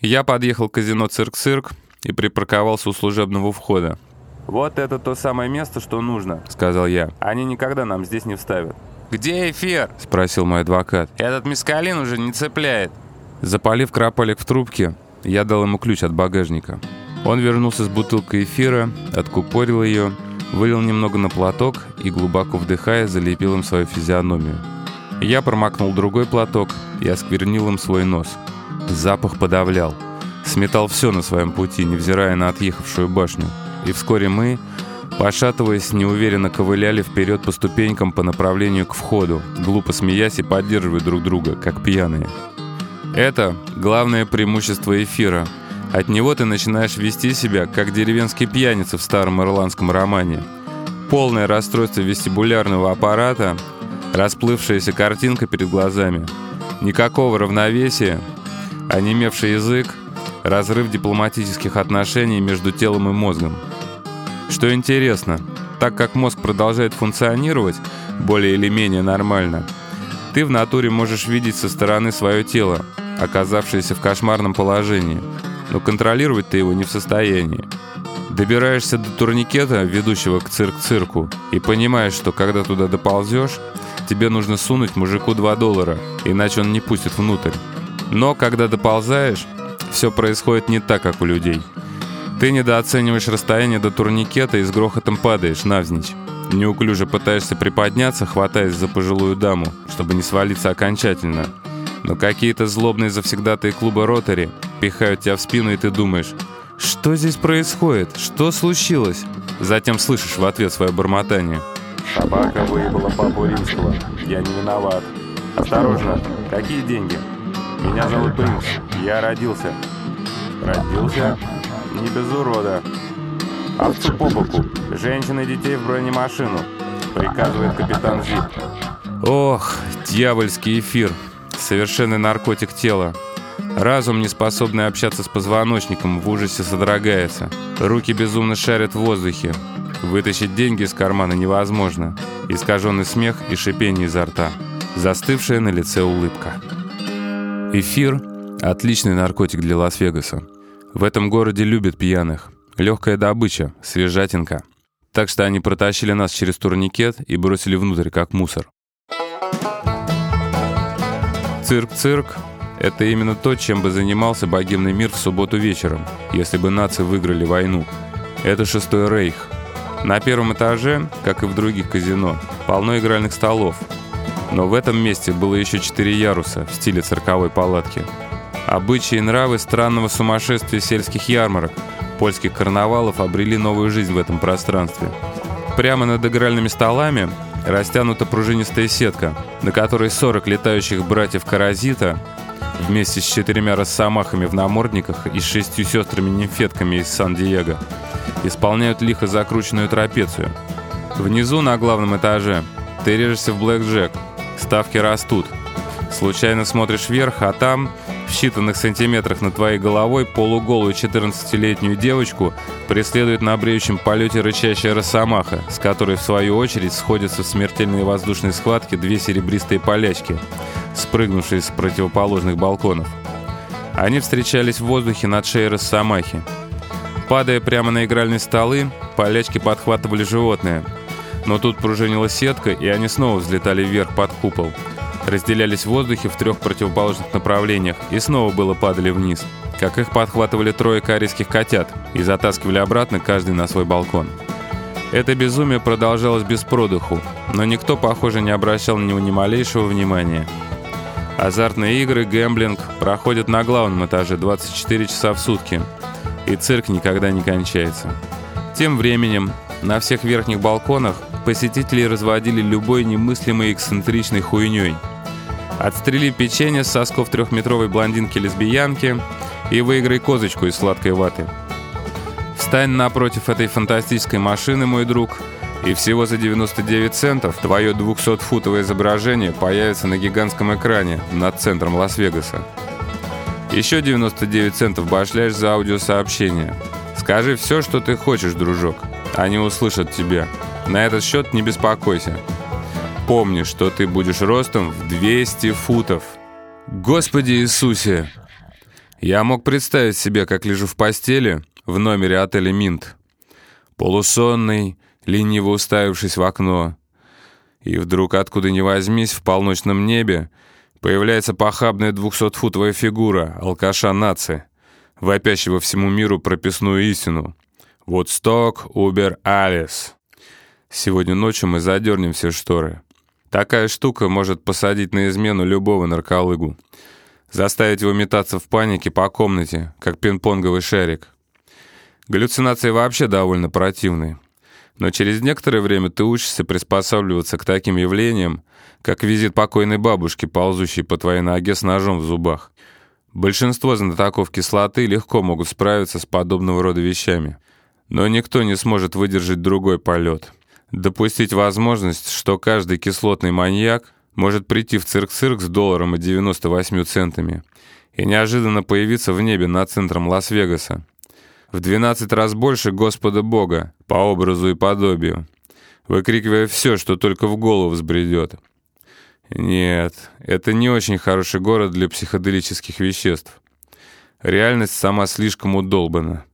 Я подъехал к казино «Цирк-цирк» и припарковался у служебного входа. «Вот это то самое место, что нужно», — сказал я. «Они никогда нам здесь не вставят». «Где эфир?» — спросил мой адвокат. «Этот мескалин уже не цепляет». Запалив крапалик в трубке, я дал ему ключ от багажника. Он вернулся с бутылкой эфира, откупорил ее, вылил немного на платок и, глубоко вдыхая, залепил им свою физиономию. Я промокнул другой платок и осквернил им свой нос. Запах подавлял. Сметал все на своем пути, невзирая на отъехавшую башню. И вскоре мы, пошатываясь, неуверенно ковыляли вперед по ступенькам по направлению к входу, глупо смеясь и поддерживая друг друга, как пьяные. Это главное преимущество эфира. От него ты начинаешь вести себя, как деревенский пьяница в старом ирландском романе. Полное расстройство вестибулярного аппарата, расплывшаяся картинка перед глазами. Никакого равновесия, онемевший язык, разрыв дипломатических отношений между телом и мозгом. Что интересно, так как мозг продолжает функционировать более или менее нормально, ты в натуре можешь видеть со стороны свое тело, оказавшееся в кошмарном положении, но контролировать ты его не в состоянии. Добираешься до турникета, ведущего к цирк-цирку, и понимаешь, что когда туда доползешь, тебе нужно сунуть мужику 2 доллара, иначе он не пустит внутрь. Но когда доползаешь, все происходит не так, как у людей. Ты недооцениваешь расстояние до турникета и с грохотом падаешь навзничь. Неуклюже пытаешься приподняться, хватаясь за пожилую даму, чтобы не свалиться окончательно. Но какие-то злобные завсегдатые клуба «Ротари» пихают тебя в спину, и ты думаешь, что здесь происходит? Что случилось? Затем слышишь в ответ свое бормотание. Собака выебала папу римского. Я не виноват. Осторожно. Какие деньги? Меня зовут Принц. Я родился. Родился? Не без урода. Овцу по боку. Женщин и детей в бронемашину. Приказывает капитан Зип. Ох, дьявольский эфир. Совершенный наркотик тела. Разум, не способный общаться с позвоночником, в ужасе содрогается. Руки безумно шарят в воздухе. Вытащить деньги из кармана невозможно. Искаженный смех и шипение изо рта. Застывшая на лице улыбка. Эфир – отличный наркотик для Лас-Вегаса. В этом городе любят пьяных. Легкая добыча, свежатинка. Так что они протащили нас через турникет и бросили внутрь, как мусор. Цирк-цирк – это именно то, чем бы занимался богемный мир в субботу вечером, если бы наци выиграли войну. Это шестой рейх. На первом этаже, как и в других казино, полно игральных столов. Но в этом месте было еще четыре яруса в стиле цирковой палатки. Обычаи и нравы странного сумасшествия сельских ярмарок, польских карнавалов обрели новую жизнь в этом пространстве. Прямо над игральными столами растянута пружинистая сетка, на которой 40 летающих братьев Каразита вместе с четырьмя росомахами в намордниках и шестью сестрами-нимфетками из Сан-Диего исполняют лихо закрученную трапецию. Внизу, на главном этаже, ты режешься в блэк-джек. Ставки растут. Случайно смотришь вверх, а там в считанных сантиметрах над твоей головой полуголую 14-летнюю девочку преследует на бреющем полете рычащая росомаха, с которой, в свою очередь, сходятся в смертельные воздушные схватки две серебристые полячки, спрыгнувшие с противоположных балконов. Они встречались в воздухе над шеей росомахи. Падая прямо на игральные столы, полячки подхватывали животное. Но тут пружинила сетка, и они снова взлетали вверх под купол – разделялись в воздухе в трех противоположных направлениях и снова было падали вниз, как их подхватывали трое корейских котят и затаскивали обратно каждый на свой балкон. Это безумие продолжалось без продыху, но никто, похоже, не обращал на него ни малейшего внимания. Азартные игры, гэмблинг проходят на главном этаже 24 часа в сутки, и цирк никогда не кончается. Тем временем на всех верхних балконах посетители разводили любой немыслимой эксцентричной хуйней – Отстрели печенье с сосков трехметровой блондинки-лесбиянки и выиграй козочку из сладкой ваты. Встань напротив этой фантастической машины, мой друг, и всего за 99 центов твое 200-футовое изображение появится на гигантском экране над центром Лас-Вегаса. Еще 99 центов башляешь за аудиосообщение. Скажи все, что ты хочешь, дружок. Они услышат тебя. На этот счет не беспокойся. Помни, что ты будешь ростом в 200 футов. Господи Иисусе! Я мог представить себе, как лежу в постели в номере отеля «Минт». Полусонный, лениво уставившись в окно. И вдруг, откуда ни возьмись, в полночном небе появляется похабная двухсотфутовая фигура алкаша нации, вопящего всему миру прописную истину. «Вудсток, Убер, Алис». Сегодня ночью мы задернем все шторы. Такая штука может посадить на измену любого нарколыгу. Заставить его метаться в панике по комнате, как пинг-понговый шарик. Галлюцинации вообще довольно противные. Но через некоторое время ты учишься приспосабливаться к таким явлениям, как визит покойной бабушки, ползущей по твоей ноге с ножом в зубах. Большинство знатоков кислоты легко могут справиться с подобного рода вещами. Но никто не сможет выдержать другой полет. Допустить возможность, что каждый кислотный маньяк может прийти в цирк-цирк с долларом и 98 центами и неожиданно появиться в небе над центром Лас-Вегаса. В 12 раз больше Господа Бога, по образу и подобию, выкрикивая все, что только в голову взбредет. Нет, это не очень хороший город для психоделических веществ. Реальность сама слишком удолбана.